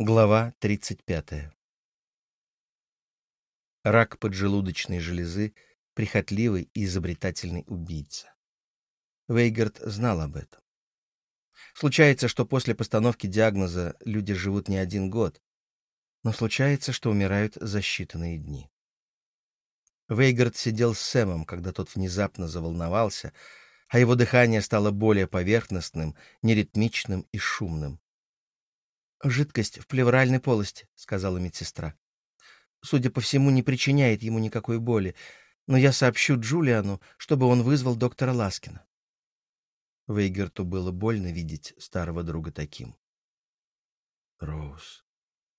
Глава 35. Рак поджелудочной железы — прихотливый и изобретательный убийца. Вейгард знал об этом. Случается, что после постановки диагноза люди живут не один год, но случается, что умирают за считанные дни. Вейгард сидел с Сэмом, когда тот внезапно заволновался, а его дыхание стало более поверхностным, неритмичным и шумным. «Жидкость в плевральной полости», — сказала медсестра. «Судя по всему, не причиняет ему никакой боли, но я сообщу Джулиану, чтобы он вызвал доктора Ласкина». Вейгерту было больно видеть старого друга таким. «Роуз,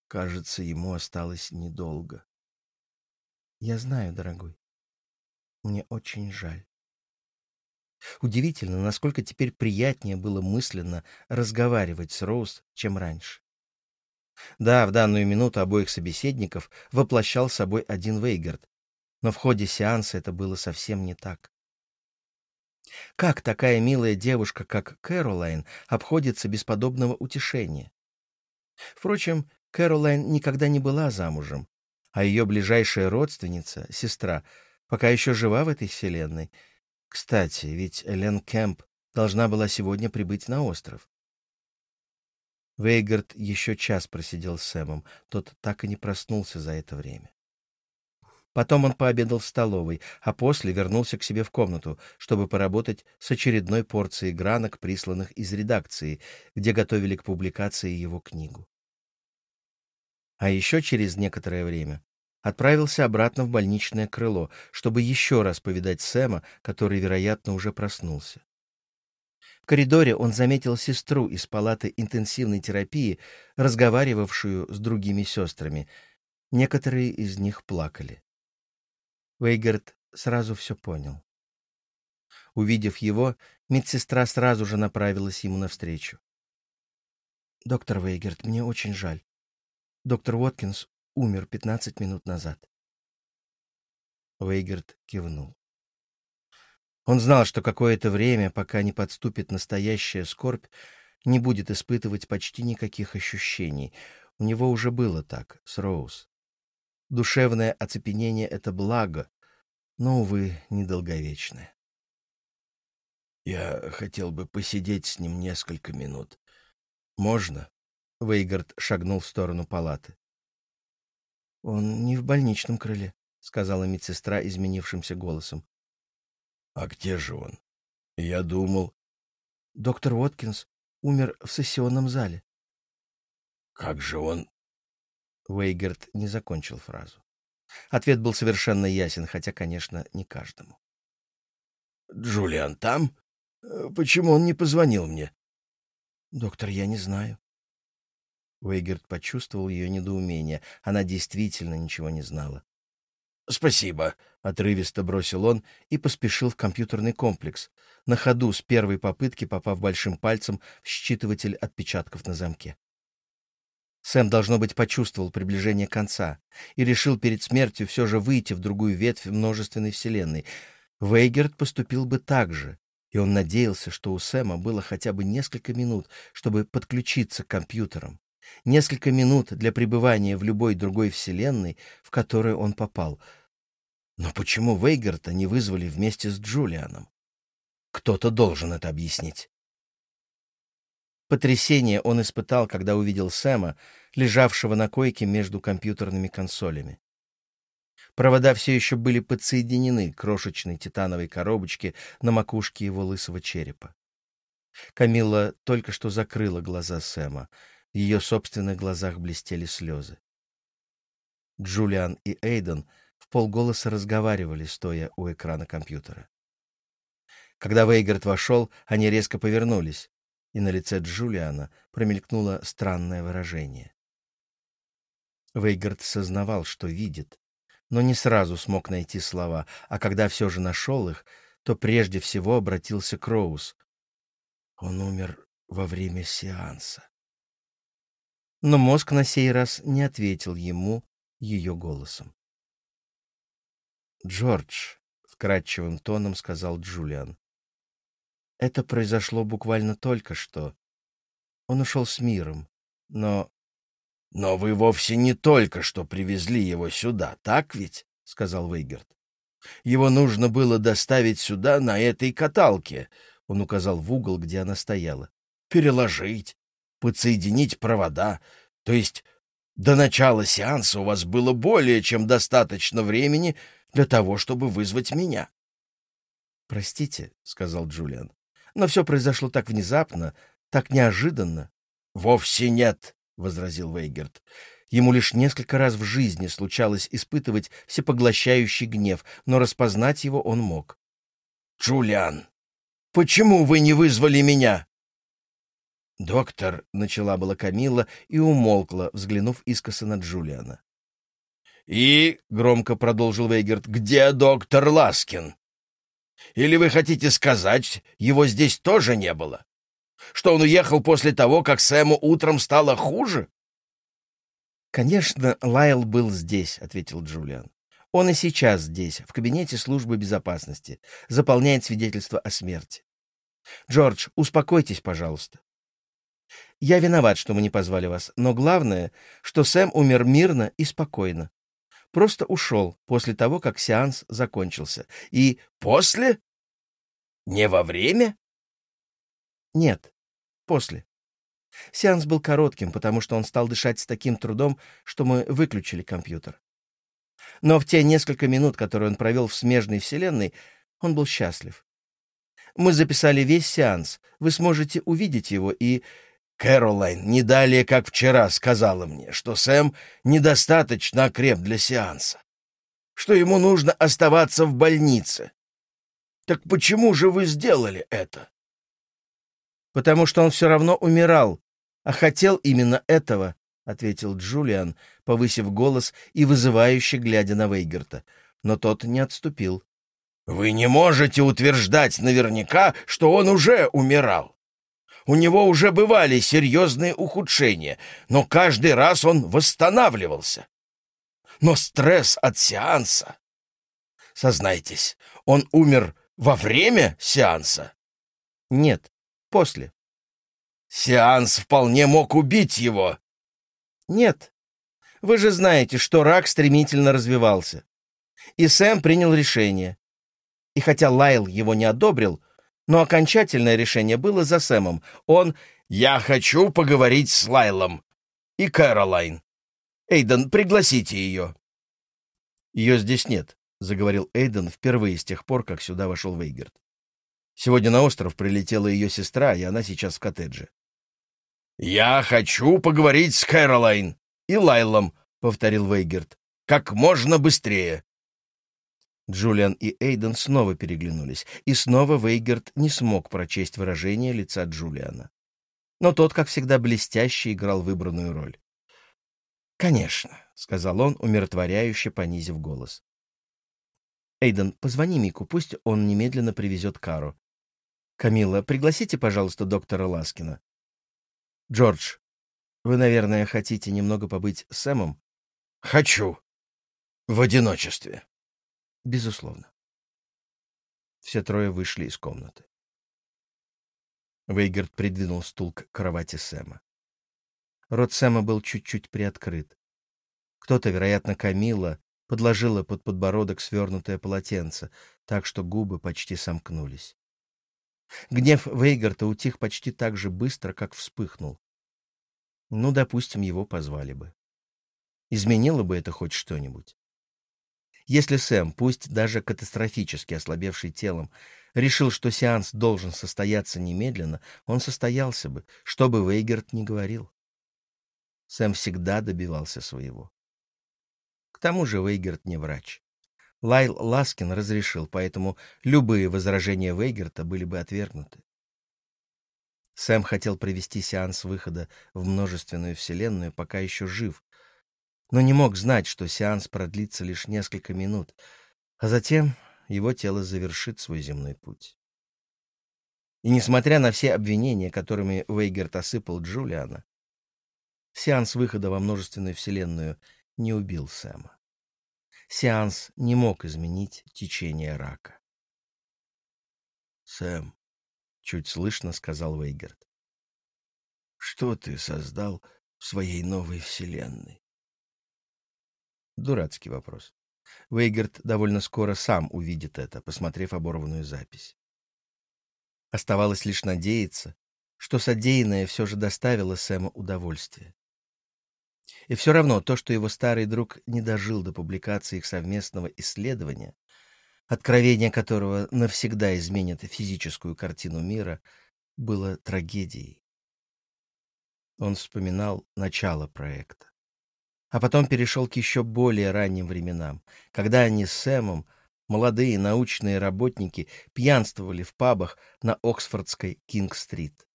кажется, ему осталось недолго». «Я знаю, дорогой. Мне очень жаль». Удивительно, насколько теперь приятнее было мысленно разговаривать с Роуз, чем раньше. Да, в данную минуту обоих собеседников воплощал собой один Вейгард, но в ходе сеанса это было совсем не так. Как такая милая девушка, как Кэролайн, обходится без подобного утешения? Впрочем, Кэролайн никогда не была замужем, а ее ближайшая родственница, сестра, пока еще жива в этой вселенной. Кстати, ведь Элен Кэмп должна была сегодня прибыть на остров. Вейгард еще час просидел с Сэмом, тот так и не проснулся за это время. Потом он пообедал в столовой, а после вернулся к себе в комнату, чтобы поработать с очередной порцией гранок, присланных из редакции, где готовили к публикации его книгу. А еще через некоторое время отправился обратно в больничное крыло, чтобы еще раз повидать Сэма, который, вероятно, уже проснулся. В коридоре он заметил сестру из палаты интенсивной терапии, разговаривавшую с другими сестрами. Некоторые из них плакали. Вейгард сразу все понял. Увидев его, медсестра сразу же направилась ему навстречу. «Доктор Вейгерт, мне очень жаль. Доктор Уоткинс умер 15 минут назад». Вейгерт кивнул. Он знал, что какое-то время, пока не подступит настоящая скорбь, не будет испытывать почти никаких ощущений. У него уже было так, с Роуз. Душевное оцепенение — это благо, но, увы, недолговечное. «Я хотел бы посидеть с ним несколько минут. Можно?» — Вейгард шагнул в сторону палаты. «Он не в больничном крыле», — сказала медсестра изменившимся голосом. А где же он? Я думал... Доктор Уоткинс умер в сессионном зале. Как же он... Уэйгерт не закончил фразу. Ответ был совершенно ясен, хотя, конечно, не каждому. «Джулиан там? Почему он не позвонил мне?» «Доктор, я не знаю». Уэйгерт почувствовал ее недоумение. Она действительно ничего не знала. «Спасибо», — отрывисто бросил он и поспешил в компьютерный комплекс, на ходу с первой попытки попав большим пальцем в считыватель отпечатков на замке. Сэм, должно быть, почувствовал приближение конца и решил перед смертью все же выйти в другую ветвь множественной вселенной. Вейгерт поступил бы так же, и он надеялся, что у Сэма было хотя бы несколько минут, чтобы подключиться к компьютерам. Несколько минут для пребывания в любой другой вселенной, в которую он попал. Но почему Вейгарта не вызвали вместе с Джулианом? Кто-то должен это объяснить. Потрясение он испытал, когда увидел Сэма, лежавшего на койке между компьютерными консолями. Провода все еще были подсоединены к крошечной титановой коробочке на макушке его лысого черепа. Камилла только что закрыла глаза Сэма — в ее собственных глазах блестели слезы. Джулиан и Эйден в полголоса разговаривали, стоя у экрана компьютера. Когда Вейгард вошел, они резко повернулись, и на лице Джулиана промелькнуло странное выражение. Вейгард сознавал, что видит, но не сразу смог найти слова, а когда все же нашел их, то прежде всего обратился к Роуз. Он умер во время сеанса но мозг на сей раз не ответил ему ее голосом. «Джордж», — вкрадчивым тоном сказал Джулиан, — «это произошло буквально только что. Он ушел с миром, но «Но вы вовсе не только что привезли его сюда, так ведь?» — сказал Вейгерт. «Его нужно было доставить сюда на этой каталке», — он указал в угол, где она стояла. «Переложить, подсоединить провода. То есть до начала сеанса у вас было более чем достаточно времени для того, чтобы вызвать меня». «Простите», — сказал Джулиан, — «но все произошло так внезапно, так неожиданно». «Вовсе нет», — возразил Вейгерт. Ему лишь несколько раз в жизни случалось испытывать всепоглощающий гнев, но распознать его он мог. «Джулиан, почему вы не вызвали меня?» «Доктор», — начала была Камила и умолкла, взглянув искоса на Джулиана. «И», — громко продолжил Вейгерт, — «где доктор Ласкин? Или вы хотите сказать, его здесь тоже не было? Что он уехал после того, как Сэму утром стало хуже?» «Конечно, Лайл был здесь», — ответил Джулиан. «Он и сейчас здесь, в кабинете службы безопасности, заполняет свидетельство о смерти. Джордж, успокойтесь, пожалуйста. Я виноват, что мы не позвали вас, но главное, что Сэм умер мирно и спокойно. Просто ушел после того, как сеанс закончился. И после? Не во время? Нет, после. Сеанс был коротким, потому что он стал дышать с таким трудом, что мы выключили компьютер. Но в те несколько минут, которые он провел в смежной вселенной, он был счастлив. Мы записали весь сеанс. Вы сможете увидеть его, и... Кэролайн не далее, как вчера, сказала мне, что Сэм недостаточно окреп для сеанса, что ему нужно оставаться в больнице. Так почему же вы сделали это? Потому что он все равно умирал, а хотел именно этого, — ответил Джулиан, повысив голос и вызывающе глядя на Вейгерта. Но тот не отступил. «Вы не можете утверждать наверняка, что он уже умирал. У него уже бывали серьезные ухудшения, но каждый раз он восстанавливался. Но стресс от сеанса... Сознайтесь, он умер во время сеанса? Нет, после. Сеанс вполне мог убить его. Нет. Вы же знаете, что рак стремительно развивался. И Сэм принял решение. И хотя Лайл его не одобрил, но окончательное решение было за Сэмом. Он «Я хочу поговорить с Лайлом и Кэролайн. Эйден, пригласите ее». «Ее здесь нет», — заговорил Эйден впервые с тех пор, как сюда вошел Вейгерт. «Сегодня на остров прилетела ее сестра, и она сейчас в коттедже». «Я хочу поговорить с Кэролайн и Лайлом», — повторил Вейгерт. «Как можно быстрее». Джулиан и Эйден снова переглянулись, и снова Вейгерт не смог прочесть выражение лица Джулиана. Но тот, как всегда, блестяще играл выбранную роль. «Конечно», — сказал он, умиротворяюще понизив голос. «Эйден, позвони Мику, пусть он немедленно привезет Кару. Камила, пригласите, пожалуйста, доктора Ласкина. Джордж, вы, наверное, хотите немного побыть с Сэмом?» «Хочу. В одиночестве». Безусловно. Все трое вышли из комнаты. Вейгард придвинул стул к кровати Сэма. Рот Сэма был чуть-чуть приоткрыт. Кто-то, вероятно, Камила, подложила под подбородок свернутое полотенце, так что губы почти сомкнулись. Гнев Вейгарта утих почти так же быстро, как вспыхнул. Ну, допустим, его позвали бы. Изменило бы это хоть что-нибудь? Если Сэм, пусть даже катастрофически ослабевший телом, решил, что сеанс должен состояться немедленно, он состоялся бы, что бы Вейгерт ни говорил. Сэм всегда добивался своего. К тому же Вейгерт не врач. Лайл Ласкин разрешил, поэтому любые возражения Вейгерта были бы отвергнуты. Сэм хотел провести сеанс выхода в множественную вселенную, пока еще жив, но не мог знать, что сеанс продлится лишь несколько минут, а затем его тело завершит свой земной путь. И несмотря на все обвинения, которыми Вейгерт осыпал Джулиана, сеанс выхода во множественную вселенную не убил Сэма. Сеанс не мог изменить течение рака. «Сэм», — чуть слышно сказал Вейгерт, — «что ты создал в своей новой вселенной? Дурацкий вопрос. Вейгерт довольно скоро сам увидит это, посмотрев оборванную запись. Оставалось лишь надеяться, что содеянное все же доставило Сэма удовольствие. И все равно то, что его старый друг не дожил до публикации их совместного исследования, откровение которого навсегда изменит физическую картину мира, было трагедией. Он вспоминал начало проекта. А потом перешел к еще более ранним временам, когда они с Сэмом, молодые научные работники, пьянствовали в пабах на Оксфордской Кинг-стрит.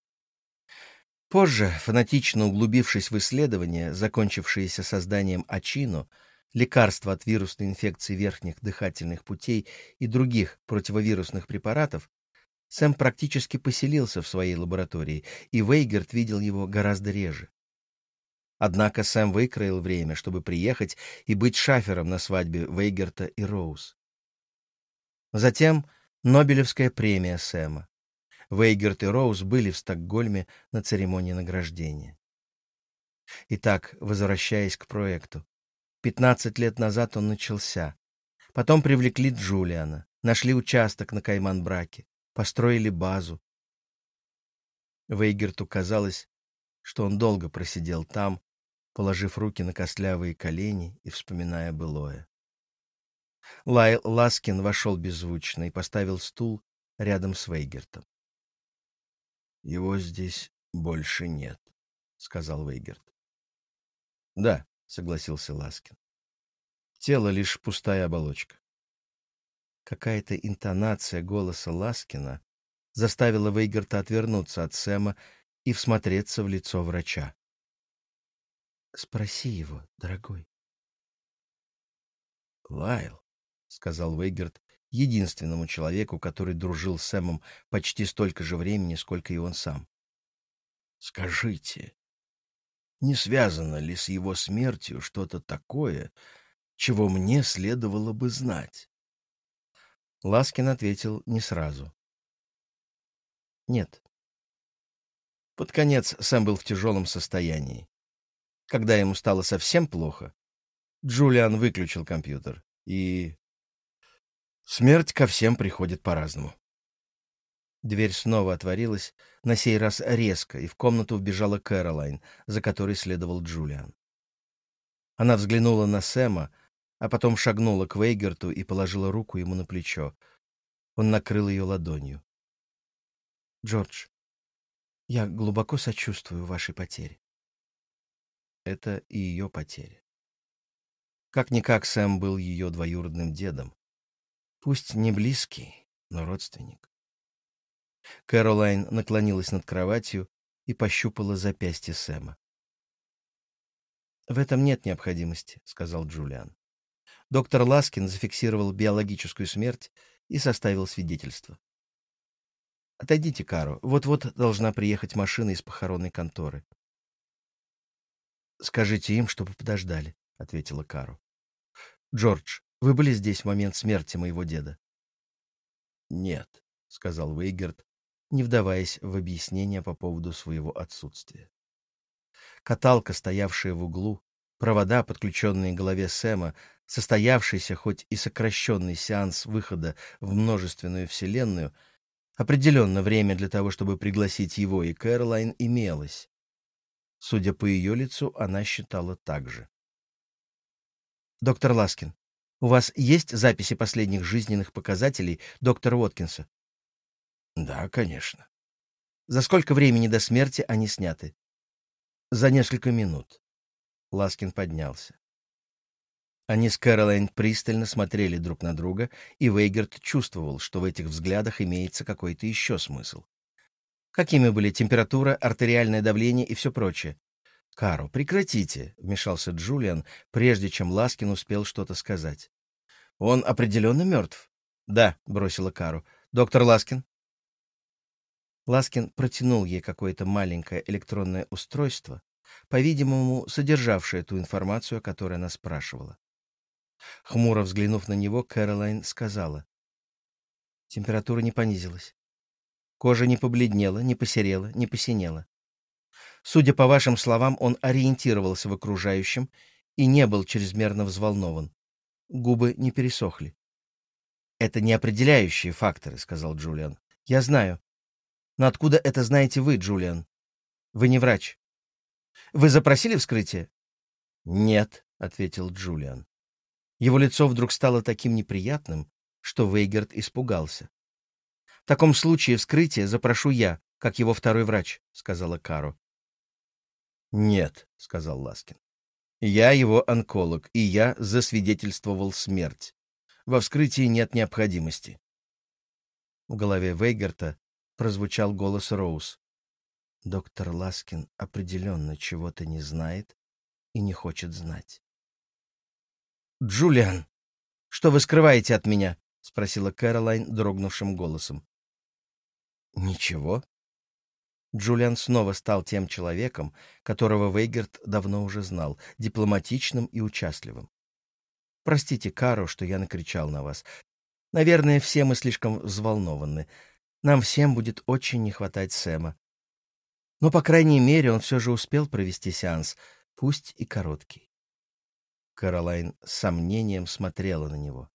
Позже, фанатично углубившись в исследования, закончившиеся созданием Ачино, лекарства от вирусной инфекции верхних дыхательных путей и других противовирусных препаратов, Сэм практически поселился в своей лаборатории, и Вейгерт видел его гораздо реже. Однако Сэм выкроил время, чтобы приехать и быть шафером на свадьбе Вейгерта и Роуз. Затем Нобелевская премия Сэма. Вейгерт и Роуз были в Стокгольме на церемонии награждения. Итак, возвращаясь к проекту. Пятнадцать лет назад он начался. Потом привлекли Джулиана, нашли участок на Кайман-Браке, построили базу. Вейгерту казалось, что он долго просидел там, положив руки на костлявые колени и вспоминая былое. Лайл Ласкин вошел беззвучно и поставил стул рядом с Вейгертом. Его здесь больше нет, сказал Вейгерт. Да, согласился Ласкин. Тело лишь пустая оболочка. Какая-то интонация голоса Ласкина заставила Вейгерта отвернуться от Сэма и всмотреться в лицо врача. «Спроси его, дорогой». «Лайл», — сказал Вейгерт единственному человеку, который дружил с Сэмом почти столько же времени, сколько и он сам. «Скажите, не связано ли с его смертью что-то такое, чего мне следовало бы знать?» Ласкин ответил не сразу. «Нет». Под конец Сэм был в тяжелом состоянии. Когда ему стало совсем плохо, Джулиан выключил компьютер, и Смерть ко всем приходит по-разному. Дверь снова отворилась, на сей раз резко, и в комнату вбежала Кэролайн, за которой следовал Джулиан. Она взглянула на Сэма, а потом шагнула к Вейгерту и положила руку ему на плечо. Он накрыл ее ладонью. «Джордж, я глубоко сочувствую вашей потере». Это и ее потеря. Как-никак Сэм был ее двоюродным дедом. Пусть не близкий, но родственник. Кэролайн наклонилась над кроватью и пощупала запястье Сэма. «В этом нет необходимости», — сказал Джулиан. Доктор Ласкин зафиксировал биологическую смерть и составил свидетельство. «Отойдите, Каро. Вот-вот должна приехать машина из похоронной конторы». «Скажите им, чтобы подождали», — ответила Каро. «Джордж, вы были здесь в момент смерти моего деда? Нет, сказал Вейгерт, не вдаваясь в объяснения по поводу своего отсутствия. Каталка, стоявшая в углу, провода, подключенные к голове Сэма, состоявшийся хоть и сокращенный сеанс выхода в множественную вселенную, определенно время для того, чтобы пригласить его и Кэролайн, имелось. Судя по ее лицу, она считала так же. «Доктор Ласкин, у вас есть записи последних жизненных показателей доктора Уоткинса? Да, конечно. За сколько времени до смерти они сняты? За несколько минут. Ласкин поднялся. Они с Кэролайн пристально смотрели друг на друга, и Вейгерт чувствовал, что в этих взглядах имеется какой-то еще смысл. Какими были температура, артериальное давление и все прочее? «Каро, прекратите», — вмешался Джулиан, прежде чем Ласкин успел что-то сказать. «Он определенно мертв?» «Да», — бросила Каро. «Доктор Ласкин?» Ласкин протянул ей какое-то маленькое электронное устройство, по-видимому, содержавшее ту информацию, о которой она спрашивала. Хмуро взглянув на него, Кэролайн сказала. Температура не понизилась. Кожа не побледнела, не посерела, не посинела. Судя по вашим словам, он ориентировался в окружающем и не был чрезмерно взволнован. Губы не пересохли. «Это не определяющие факторы», — сказал Джулиан. «Я знаю. Но откуда это знаете вы, Джулиан? Вы не врач. Вы запросили вскрытие?» «Нет», — ответил Джулиан. Его лицо вдруг стало таким неприятным, что Вейгерт испугался. «В таком случае вскрытие запрошу я, как его второй врач», — сказала Каро. «Нет», — сказал Ласкин. «Я его онколог, и я засвидетельствовал смерть. Во вскрытии нет необходимости». В голове Вейгерта прозвучал голос Роуз. «Доктор Ласкин определенно чего-то не знает и не хочет знать». «Джулиан, что вы скрываете от меня?» — спросила Кэролайн дрогнувшим голосом. «Ничего». Джулиан снова стал тем человеком, которого Вейгерт давно уже знал, дипломатичным и участливым. «Простите, Каро, что я накричал на вас. Наверное, все мы слишком взволнованы. Нам всем будет очень не хватать Сэма. Но, по крайней мере, он все же успел провести сеанс, пусть и короткий. Каролайн с сомнением смотрела на него.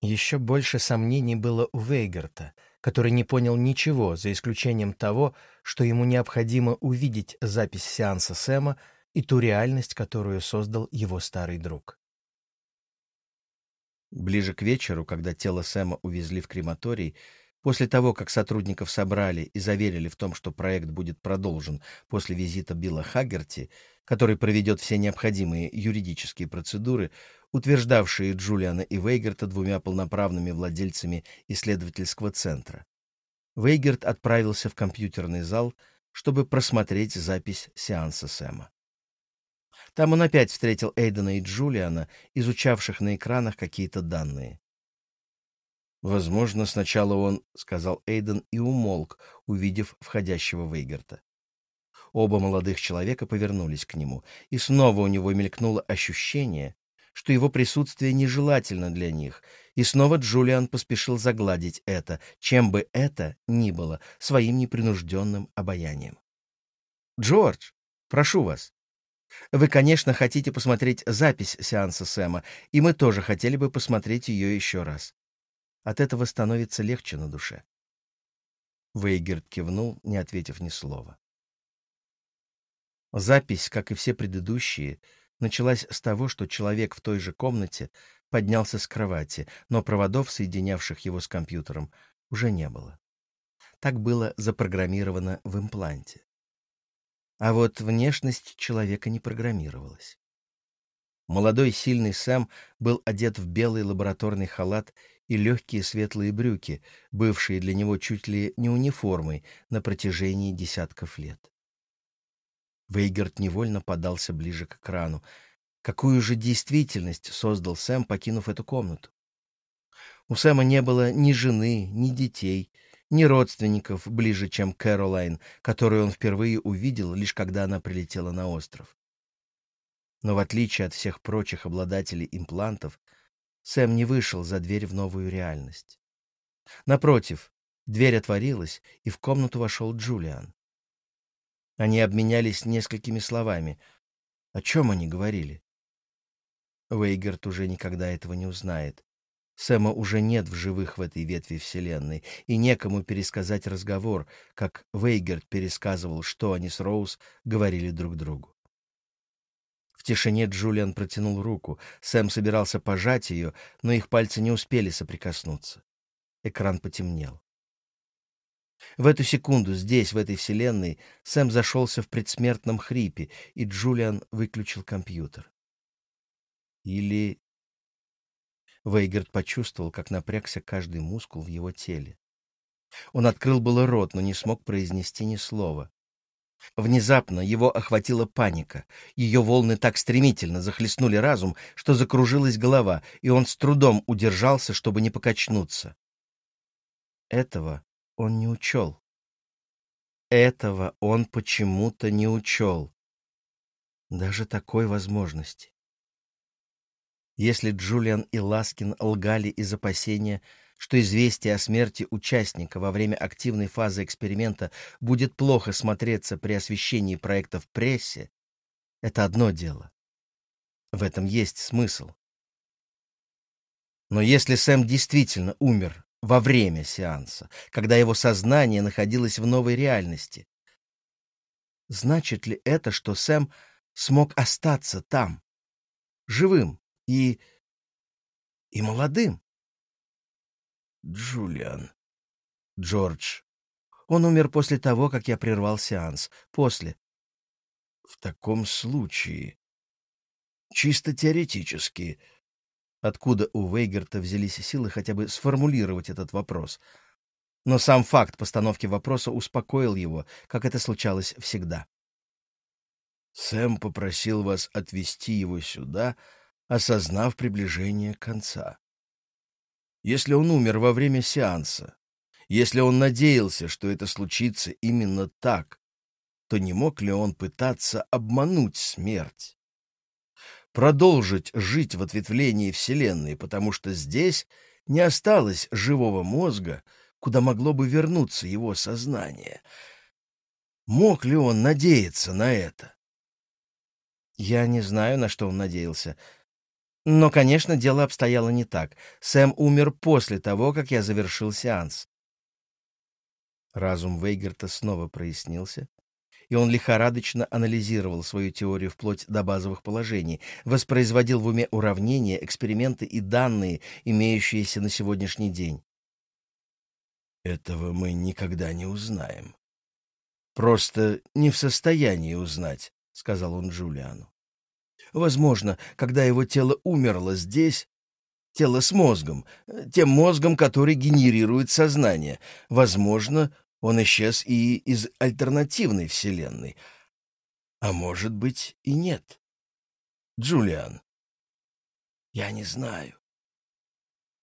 Еще больше сомнений было у Вейгарта, который не понял ничего, за исключением того, что ему необходимо увидеть запись сеанса Сэма и ту реальность, которую создал его старый друг. Ближе к вечеру, когда тело Сэма увезли в крематорий, После того, как сотрудников собрали и заверили в том, что проект будет продолжен после визита Билла Хаггерти, который проведет все необходимые юридические процедуры, утверждавшие Джулиана и Вейгерта двумя полноправными владельцами исследовательского центра. Вейгерт отправился в компьютерный зал, чтобы просмотреть запись сеанса Сэма. Там он опять встретил Эйдена и Джулиана, изучавших на экранах какие-то данные. «Возможно, сначала он...» — сказал Эйден и умолк, увидев входящего Вейгарта. Оба молодых человека повернулись к нему, и снова у него мелькнуло ощущение, что его присутствие нежелательно для них, и снова Джулиан поспешил загладить это, чем бы это ни было, своим непринужденным обаянием. «Джордж, прошу вас. Вы, конечно, хотите посмотреть запись сеанса Сэма, и мы тоже хотели бы посмотреть ее еще раз. От этого становится легче на душе. Вейгерт кивнул, не ответив ни слова. Запись, как и все предыдущие, началась с того, что человек в той же комнате поднялся с кровати, но проводов, соединявших его с компьютером, уже не было. Так было запрограммировано в импланте. А вот внешность человека не программировалась. Молодой сильный Сэм был одет в белый лабораторный халат и легкие светлые брюки, бывшие для него чуть ли не униформой на протяжении десятков лет. Вейгард невольно подался ближе к экрану. Какую же действительность создал Сэм, покинув эту комнату? У Сэма не было ни жены, ни детей, ни родственников ближе, чем Кэролайн, которую он впервые увидел, лишь когда она прилетела на остров. Но в отличие от всех прочих обладателей имплантов, Сэм не вышел за дверь в новую реальность. Напротив, дверь отворилась, и в комнату вошел Джулиан. Они обменялись несколькими словами. О чем они говорили? Вейгерт уже никогда этого не узнает. Сэма уже нет в живых в этой ветви Вселенной, и некому пересказать разговор, как Вейгерт пересказывал, что они с Роуз говорили друг другу. В тишине Джулиан протянул руку. Сэм собирался пожать ее, но их пальцы не успели соприкоснуться. Экран потемнел. В эту секунду здесь, в этой вселенной, Сэм зашелся в предсмертном хрипе, и Джулиан выключил компьютер. Или... Вейгард почувствовал, как напрягся каждый мускул в его теле. Он открыл было рот, но не смог произнести ни слова. Внезапно его охватила паника. Ее волны так стремительно захлестнули разум, что закружилась голова, и он с трудом удержался, чтобы не покачнуться. Этого он не учел. Этого он почему-то не учел. Даже такой возможности. Если Джулиан и Ласкин лгали из опасения, что известие о смерти участника во время активной фазы эксперимента будет плохо смотреться при освещении проекта в прессе, это одно дело. В этом есть смысл. Но если Сэм действительно умер во время сеанса, когда его сознание находилось в новой реальности, значит ли это, что Сэм смог остаться там, живым и... и молодым? Джулиан. Джордж. Он умер после того, как я прервал сеанс. После. В таком случае, чисто теоретически, откуда у Вейгерта взялись силы хотя бы сформулировать этот вопрос. Но сам факт постановки вопроса успокоил его, как это случалось всегда. Сэм попросил вас отвезти его сюда, осознав приближение конца. Если он умер во время сеанса, если он надеялся, что это случится именно так, то не мог ли он пытаться обмануть смерть? Продолжить жить в ответвлении Вселенной, потому что здесь не осталось живого мозга, куда могло бы вернуться его сознание. Мог ли он надеяться на это? Я не знаю, на что он надеялся. Но, конечно, дело обстояло не так. Сэм умер после того, как я завершил сеанс. Разум Вейгерта снова прояснился, и он лихорадочно анализировал свою теорию вплоть до базовых положений, воспроизводил в уме уравнения, эксперименты и данные, имеющиеся на сегодняшний день. «Этого мы никогда не узнаем. Просто не в состоянии узнать», — сказал он Джулиану. «Возможно, когда его тело умерло здесь, тело с мозгом, тем мозгом, который генерирует сознание. Возможно, он исчез и из альтернативной вселенной. А может быть и нет. Джулиан. Я не знаю.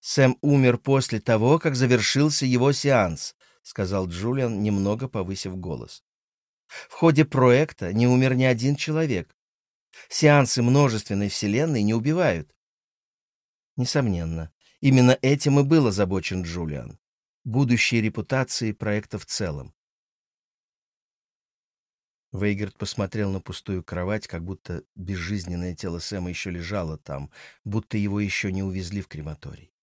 Сэм умер после того, как завершился его сеанс, сказал Джулиан, немного повысив голос. В ходе проекта не умер ни один человек. Сеансы множественной вселенной не убивают. Несомненно, именно этим и был озабочен Джулиан будущей репутации проекта в целом. Вейгерт посмотрел на пустую кровать, как будто безжизненное тело Сэма еще лежало там, будто его еще не увезли в крематорий.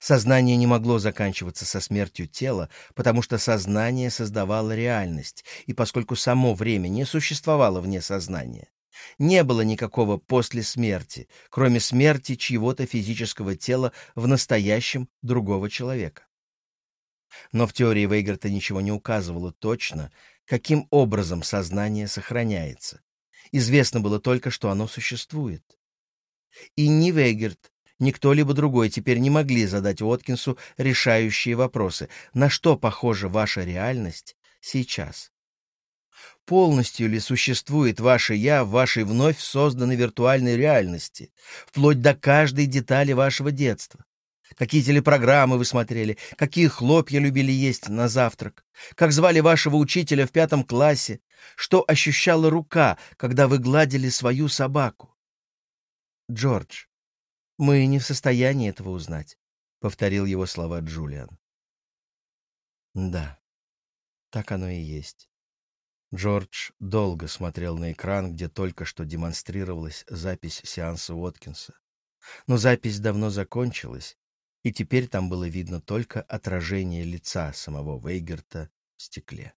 Сознание не могло заканчиваться со смертью тела, потому что сознание создавало реальность, и поскольку само время не существовало вне сознания, не было никакого после смерти, кроме смерти чьего-то физического тела в настоящем другого человека. Но в теории Вейгарта ничего не указывало точно, каким образом сознание сохраняется. Известно было только, что оно существует. И ни Вейгард, ни кто-либо другой теперь не могли задать Уоткинсу решающие вопросы. На что похожа ваша реальность сейчас? Полностью ли существует ваше «я» в вашей вновь созданной виртуальной реальности, вплоть до каждой детали вашего детства? Какие телепрограммы вы смотрели? Какие хлопья любили есть на завтрак? Как звали вашего учителя в пятом классе? Что ощущала рука, когда вы гладили свою собаку? Джордж, мы не в состоянии этого узнать, — повторил его слова Джулиан. Да, так оно и есть. Джордж долго смотрел на экран, где только что демонстрировалась запись сеанса Уоткинса. Но запись давно закончилась, и теперь там было видно только отражение лица самого Вейгерта в стекле.